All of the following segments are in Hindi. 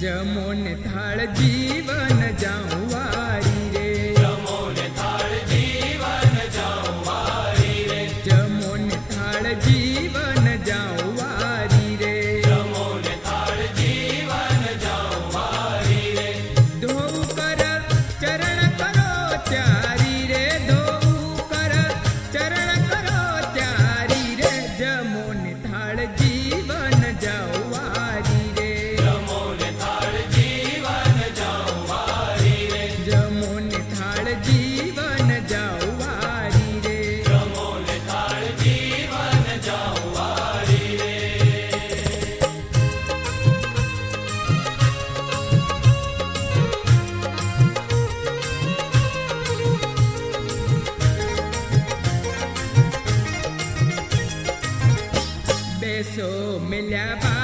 जमोन थाळ जीवन जाऊआ eso me la.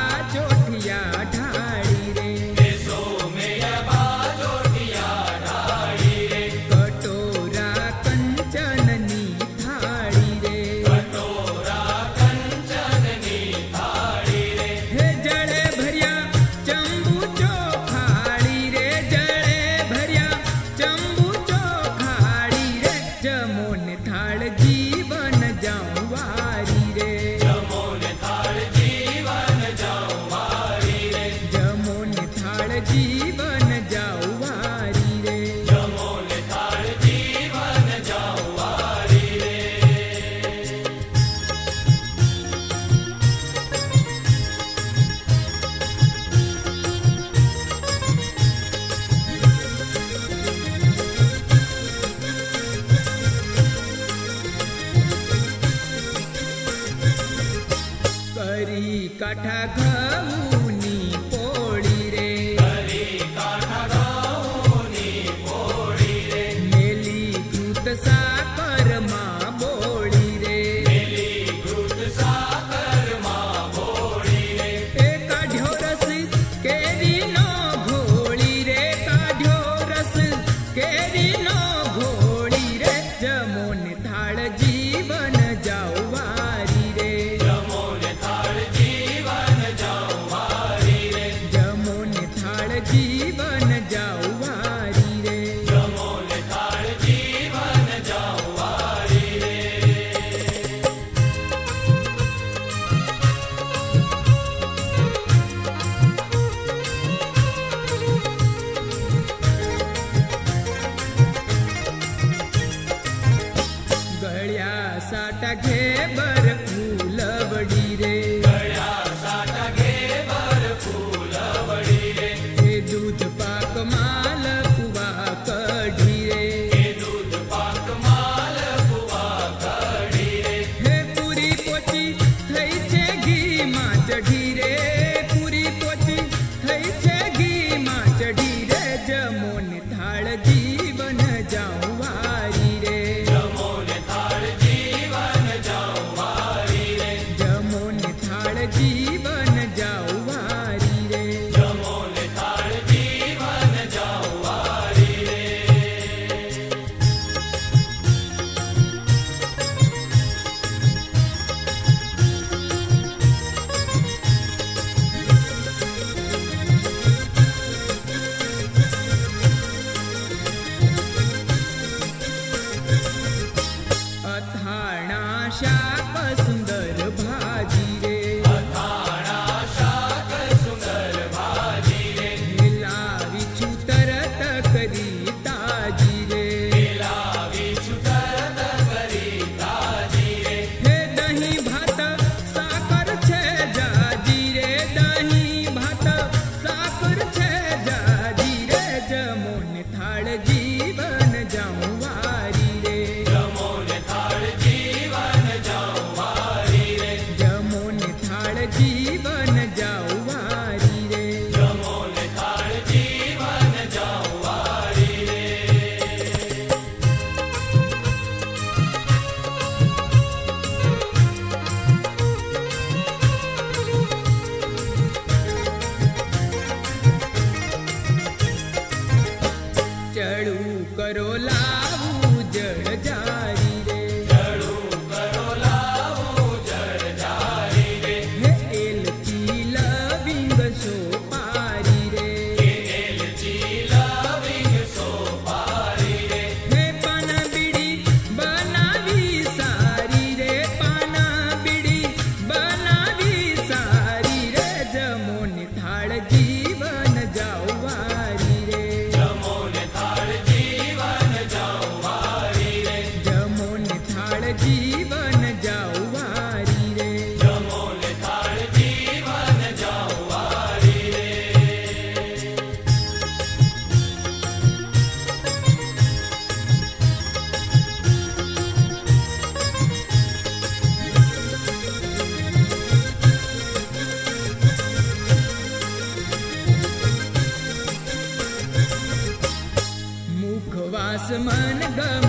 like I cry. घाणा शाप सुन्दर चढ़ू करोला। आसमान गम